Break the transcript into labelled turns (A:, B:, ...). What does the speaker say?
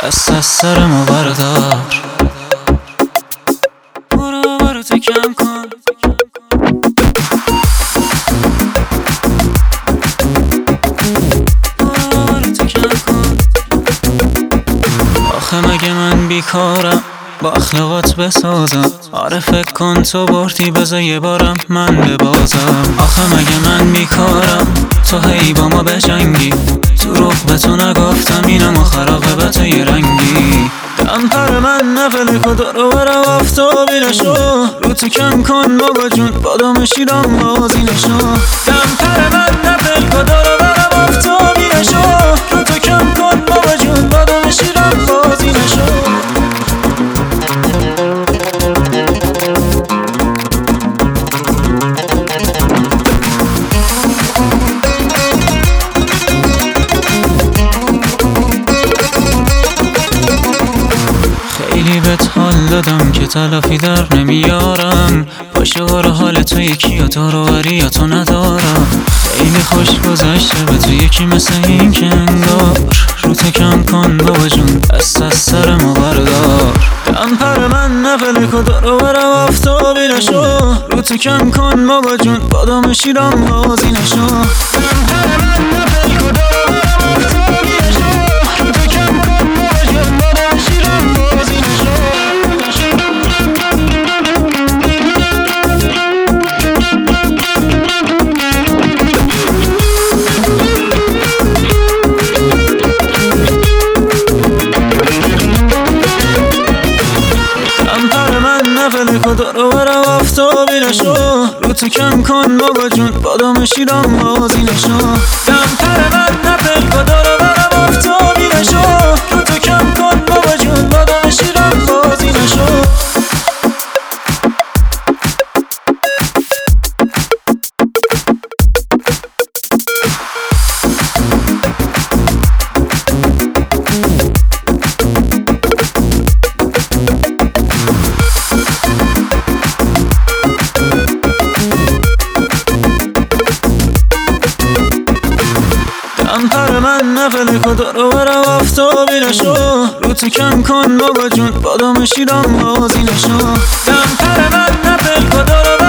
A: از سر ما بردار برو برو کم کن. آخه مگه من بیکارم؟ با اخلاقات بسازم. آره فکر کن تو بردی بذار یه بارم. من ببازم. آخه مگه من بیکارم؟ تو هی با ما بجنگی. تو به تو نگفتم اینم و خراقه به یه رنگی. دم پر من نفل کدر و برم آفتابی نشو. رو تو کم کن بابا جون. بادام شیرم بازی نشو. حال دادم که تلافی در نمیارم. باشه بار حال تو یکی یا داروری یا تو ندارم. خیلی خوش گذشته به تو یکی مثل این که انگار. رو تو کم کن بابا جون دست از سر ما بردار. دم پر من نفل کدارو برم آفتابی نشو. رو تو کم کن بابا جون بادام شیرم بازی نشو. دم پر نفل کدارو برم آفتابی نشو. رو تو کم کن بابا جون. بادام شیرم بازی نشو. دم پر من نفل کدارو برم آفتابی من نفل کدارو برم آفتابی نشو. رو تو کم کن بابا جون. بادام شیرم بازی نشو. دم پر من نفل آفتابی نشو